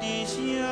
的乡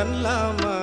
dengan lama